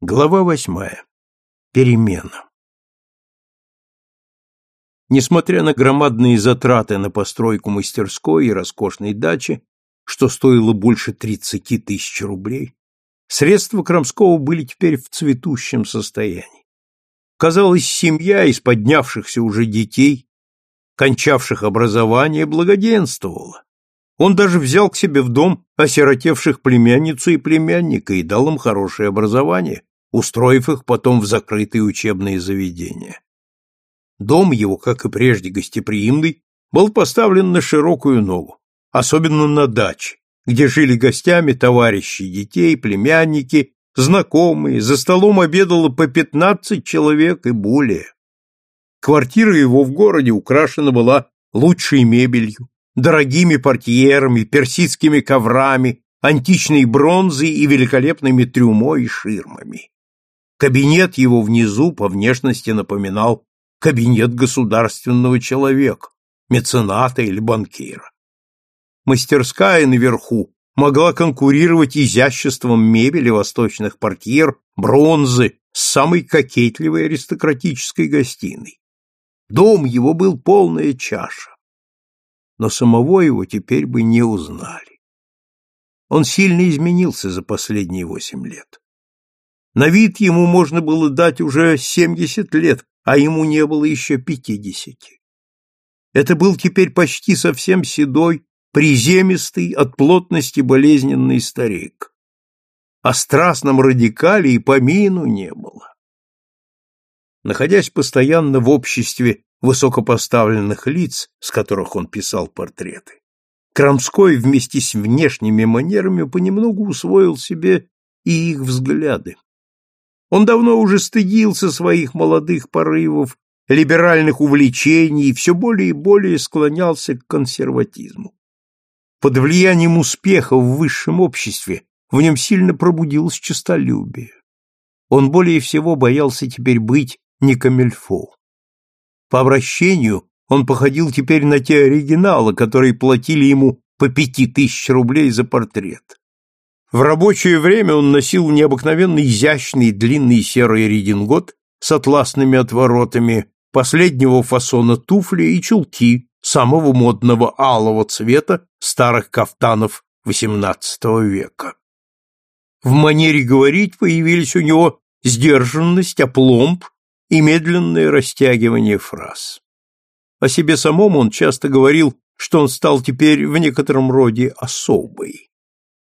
Глава восьмая. Перемена. Несмотря на громадные затраты на постройку мастерской и роскошной дачи, что стоило больше тридцати тысяч рублей, средства Крамского были теперь в цветущем состоянии. Казалось, семья из поднявшихся уже детей, кончавших образование, благоденствовала. Он даже взял к себе в дом осиротевших племянницу и племянника и дал им хорошее образование, устроив их потом в закрытые учебные заведения. Дом его, как и прежде гостеприимный, был поставлен на широкую ногу, особенно на даче, где жили гостями товарищи детей, племянники, знакомые, за столом обедало по пятнадцать человек и более. Квартира его в городе украшена была лучшей мебелью, дорогими портьерами, персидскими коврами, античной бронзой и великолепными трюмо и ширмами. Кабинет его внизу по внешности напоминал кабинет государственного человека, мецената или банкира. Мастерская наверху могла конкурировать изяществом мебели восточных портьер, бронзы с самой кокетливой аристократической гостиной. Дом его был полная чаша. Но самого его теперь бы не узнали. Он сильно изменился за последние восемь лет. На вид ему можно было дать уже семьдесят лет, а ему не было еще пятидесяти. Это был теперь почти совсем седой, приземистый, от плотности болезненный старик. О страстном радикале и помину не было. Находясь постоянно в обществе высокопоставленных лиц, с которых он писал портреты, Крамской вместе с внешними манерами понемногу усвоил себе и их взгляды. Он давно уже стыдился своих молодых порывов, либеральных увлечений и все более и более склонялся к консерватизму. Под влиянием успеха в высшем обществе в нем сильно пробудилось честолюбие. Он более всего боялся теперь быть не камельфо. По обращению он походил теперь на те оригиналы, которые платили ему по пяти тысяч рублей за портрет. В рабочее время он носил необыкновенно изящный длинный серый редингот с атласными отворотами, последнего фасона туфли и чулки самого модного алого цвета старых кафтанов XVIII века. В манере говорить появились у него сдержанность, опломб и медленное растягивание фраз. О себе самом он часто говорил, что он стал теперь в некотором роде особый.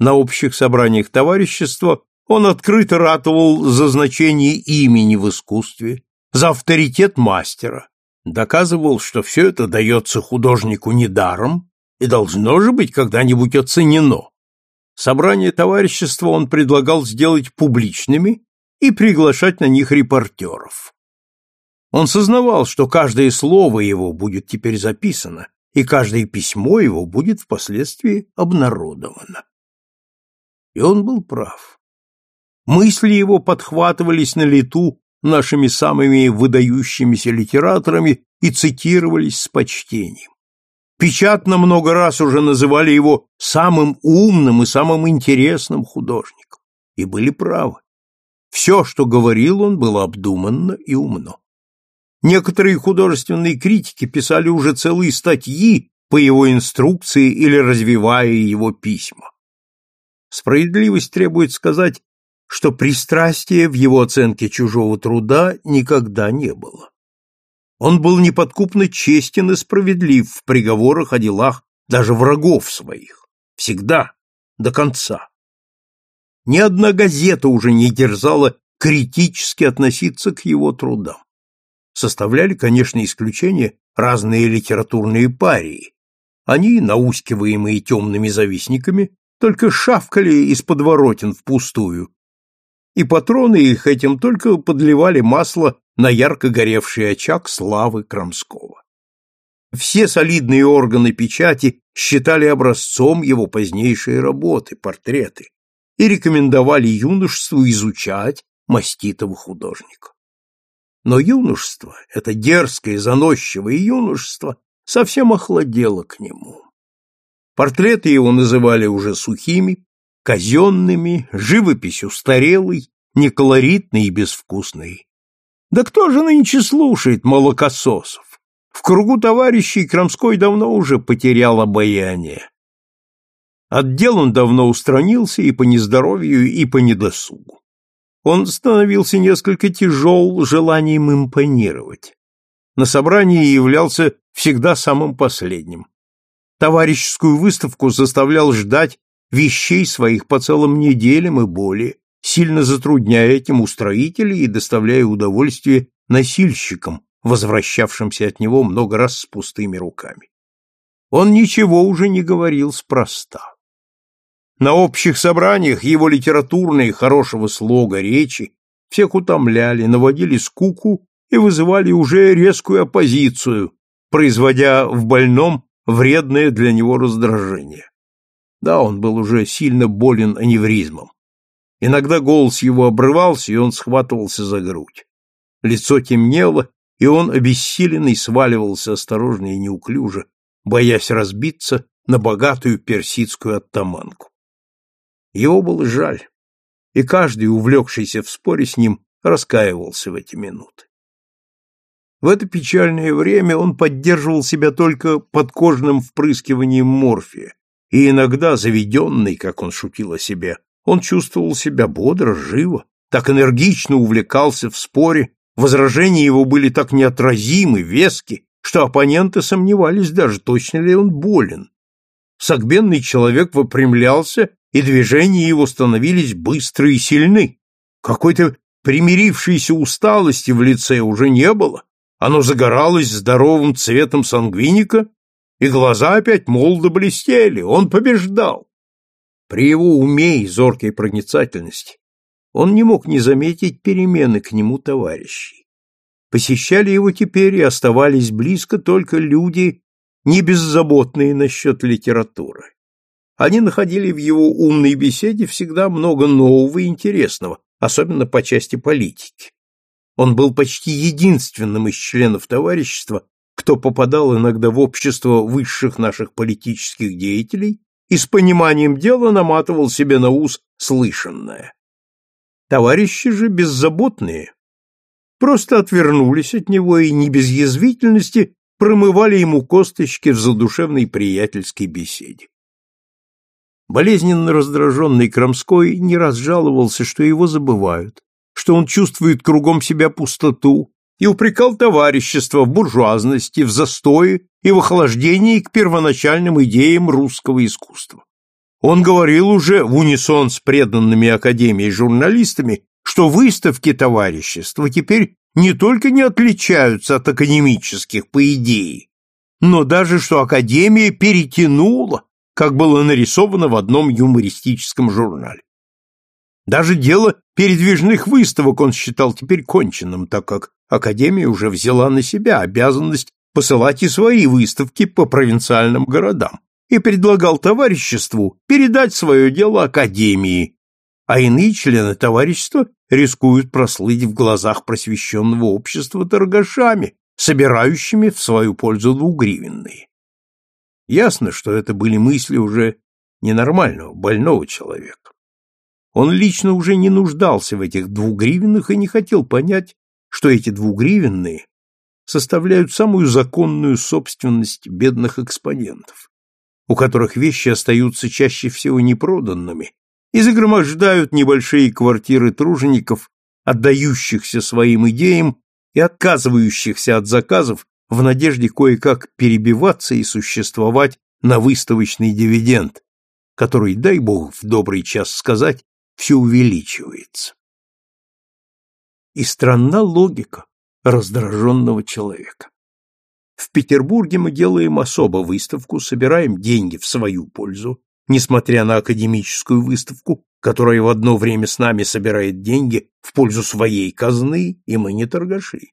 На общих собраниях товарищества он открыто ратовал за значение имени в искусстве, за авторитет мастера, доказывал, что все это дается художнику недаром и должно же быть когда-нибудь оценено. Собрания товарищества он предлагал сделать публичными и приглашать на них репортеров. Он сознавал, что каждое слово его будет теперь записано, и каждое письмо его будет впоследствии обнародовано. И он был прав. Мысли его подхватывались на лету нашими самыми выдающимися литераторами и цитировались с почтением. Печатно много раз уже называли его самым умным и самым интересным художником. И были правы. Все, что говорил он, было обдуманно и умно. Некоторые художественные критики писали уже целые статьи по его инструкции или развивая его письма. Справедливость требует сказать, что пристрастия в его оценке чужого труда никогда не было. Он был неподкупно честен и справедлив в приговорах о делах даже врагов своих. Всегда, до конца. Ни одна газета уже не дерзала критически относиться к его трудам. Составляли, конечно, исключение разные литературные парии. Они, наускиваемые темными завистниками, только шавкали из подворотен впустую, и патроны их этим только подливали масло на ярко горевший очаг славы Крамского. Все солидные органы печати считали образцом его позднейшие работы, портреты, и рекомендовали юношеству изучать маститого художника. Но юношество, это дерзкое, заносчивое юношество, совсем охладело к нему. Портреты его называли уже сухими, казенными, живопись устарелой, неколоритный и безвкусный. Да кто же нынче слушает молокососов? В кругу товарищей Крамской давно уже потерял обаяние. Отдел он давно устранился и по нездоровью, и по недосугу. Он становился несколько тяжел желанием импонировать. На собрании являлся всегда самым последним. Товарищескую выставку заставлял ждать вещей своих по целым неделям и более, сильно затрудняя этим устроителей и доставляя удовольствие носильщикам, возвращавшимся от него много раз с пустыми руками. Он ничего уже не говорил спроста. На общих собраниях его литературные хорошего слога речи всех утомляли, наводили скуку и вызывали уже резкую оппозицию, производя в больном вредное для него раздражение. Да, он был уже сильно болен аневризмом. Иногда голос его обрывался, и он схватывался за грудь. Лицо темнело, и он, обессиленный, сваливался осторожно и неуклюже, боясь разбиться на богатую персидскую оттаманку. Его было жаль, и каждый, увлекшийся в споре с ним, раскаивался в эти минуты. В это печальное время он поддерживал себя только подкожным впрыскиванием морфия, и иногда, заведенный, как он шутил о себе, он чувствовал себя бодро, живо, так энергично увлекался в споре, возражения его были так неотразимы, вески, что оппоненты сомневались даже, точно ли он болен. Согбенный человек выпрямлялся, и движения его становились быстры и сильны. Какой-то примирившейся усталости в лице уже не было, оно загоралось здоровым цветом сангвиника, и глаза опять молодо блестели, он побеждал. При его уме и зоркой проницательности он не мог не заметить перемены к нему товарищей. Посещали его теперь и оставались близко только люди, не беззаботные насчет литературы. Они находили в его умной беседе всегда много нового и интересного, особенно по части политики. Он был почти единственным из членов товарищества, кто попадал иногда в общество высших наших политических деятелей и с пониманием дела наматывал себе на ус слышанное. Товарищи же беззаботные просто отвернулись от него и не без язвительности промывали ему косточки в задушевной приятельской беседе. Болезненно раздраженный Крамской не раз жаловался, что его забывают, что он чувствует кругом себя пустоту, и упрекал товарищество в буржуазности, в застое и в охлаждении к первоначальным идеям русского искусства. Он говорил уже в унисон с преданными Академией журналистами, что выставки товарищества теперь не только не отличаются от академических по идее, но даже что Академия перетянула, как было нарисовано в одном юмористическом журнале. Даже дело передвижных выставок он считал теперь конченным, так как Академия уже взяла на себя обязанность посылать и свои выставки по провинциальным городам и предлагал товариществу передать свое дело Академии, а иные члены товарищества рискуют прослыть в глазах просвещенного общества торгашами, собирающими в свою пользу двугривенные. Ясно, что это были мысли уже ненормального, больного человека. Он лично уже не нуждался в этих двугривенных и не хотел понять, что эти двугривенные составляют самую законную собственность бедных экспонентов у которых вещи остаются чаще всего непроданными, и загромождают небольшие квартиры тружеников, отдающихся своим идеям и отказывающихся от заказов в надежде кое-как перебиваться и существовать на выставочный дивиденд, который, дай бог в добрый час сказать, все увеличивается. И странна логика раздраженного человека. В Петербурге мы делаем особо выставку, собираем деньги в свою пользу, несмотря на академическую выставку, которая в одно время с нами собирает деньги в пользу своей казны, и мы не торгаши.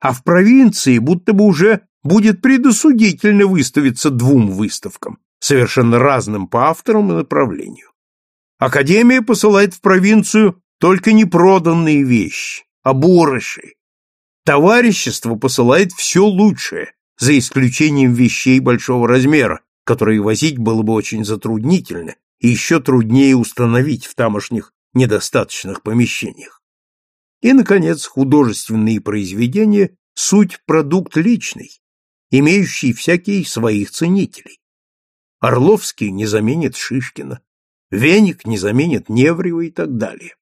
А в провинции будто бы уже будет предосудительно выставиться двум выставкам, совершенно разным по авторам и направлению. Академия посылает в провинцию только непроданные вещи, оборыши, Товарищество посылает все лучшее, за исключением вещей большого размера, которые возить было бы очень затруднительно и еще труднее установить в тамошних недостаточных помещениях. И, наконец, художественные произведения – суть продукт личный, имеющий всякие своих ценителей. Орловский не заменит Шишкина, Веник не заменит Неврева и так далее.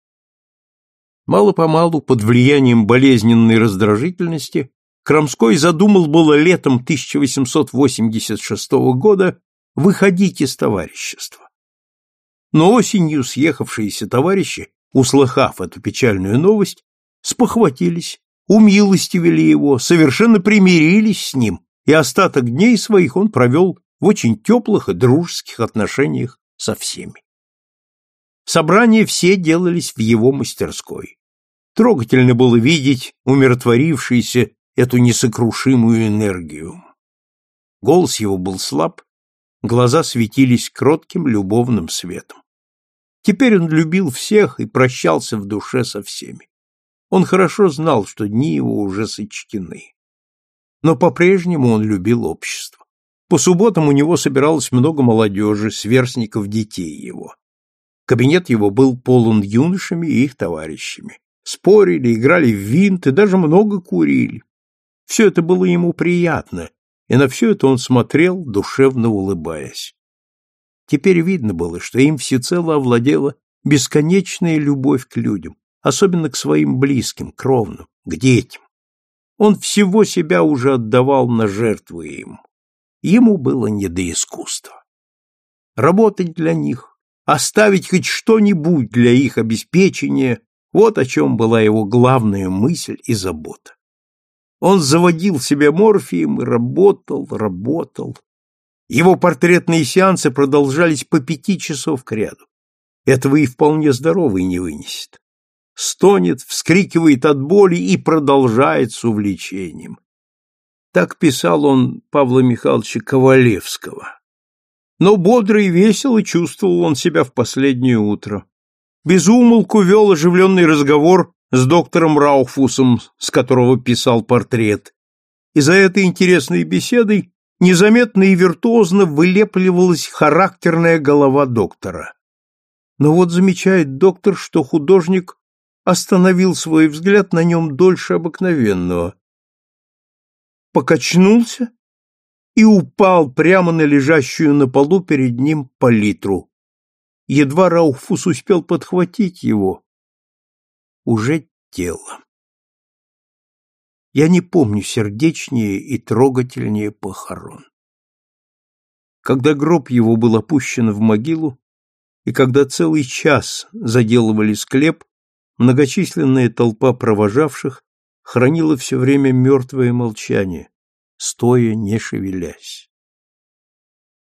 Мало-помалу, под влиянием болезненной раздражительности, Крамской задумал было летом 1886 года выходить из товарищества. Но осенью съехавшиеся товарищи, услыхав эту печальную новость, спохватились, умилостивили его, совершенно примирились с ним, и остаток дней своих он провел в очень теплых и дружеских отношениях со всеми. Собрания все делались в его мастерской. Трогательно было видеть умиротворившийся эту несокрушимую энергию. Голос его был слаб, глаза светились кротким любовным светом. Теперь он любил всех и прощался в душе со всеми. Он хорошо знал, что дни его уже сочтены. Но по-прежнему он любил общество. По субботам у него собиралось много молодежи, сверстников детей его. Кабинет его был полон юношами и их товарищами. Спорили, играли в винт и даже много курили. Все это было ему приятно, и на все это он смотрел, душевно улыбаясь. Теперь видно было, что им всецело овладела бесконечная любовь к людям, особенно к своим близким, кровным, к детям. Он всего себя уже отдавал на жертвы им. Ему было не до искусства. Работать для них, оставить хоть что-нибудь для их обеспечения – вот о чем была его главная мысль и забота. Он заводил себе морфием и работал, работал. Его портретные сеансы продолжались по пяти часов кряду. Этого и вполне здоровый не вынесет. Стонет, вскрикивает от боли и продолжает с увлечением. Так писал он Павла Михайловича Ковалевского. Но бодро и весело чувствовал он себя в последнее утро. Без умолку вел оживленный разговор с доктором Рауфусом, с которого писал портрет. И за этой интересной беседой незаметно и виртуозно вылепливалась характерная голова доктора. Но вот замечает доктор, что художник остановил свой взгляд на нем дольше обыкновенного. Покачнулся и упал прямо на лежащую на полу перед ним палитру. Едва Рауфус успел подхватить его, уже тело. Я не помню сердечнее и трогательнее похорон. Когда гроб его был опущен в могилу, и когда целый час заделывали склеп, многочисленная толпа провожавших хранила все время мертвое молчание, стоя не шевелясь.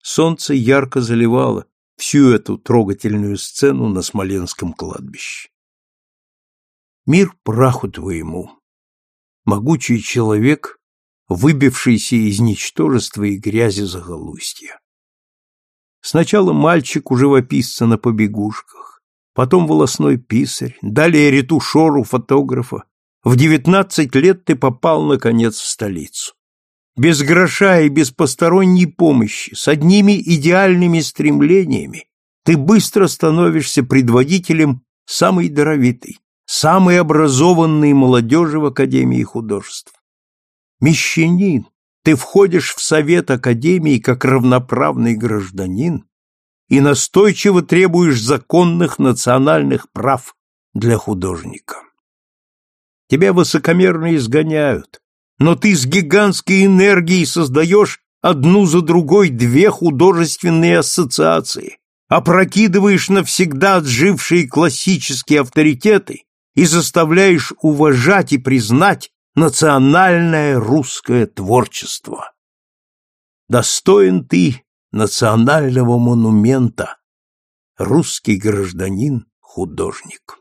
Солнце ярко заливало всю эту трогательную сцену на Смоленском кладбище. Мир праху твоему, могучий человек, выбившийся из ничтожества и грязи захолустья. Сначала мальчик у живописца на побегушках, потом волосной писарь, далее ретушеру фотографа. В девятнадцать лет ты попал, наконец, в столицу. Без гроша и без посторонней помощи, с одними идеальными стремлениями, ты быстро становишься предводителем самой даровитой, самой образованной молодежи в Академии художеств. Мещанин, ты входишь в совет Академии как равноправный гражданин и настойчиво требуешь законных национальных прав для художника. Тебя высокомерно изгоняют, но ты с гигантской энергией создаешь одну за другой две художественные ассоциации, опрокидываешь навсегда отжившие классические авторитеты и заставляешь уважать и признать национальное русское творчество. Достоин ты национального монумента, русский гражданин-художник.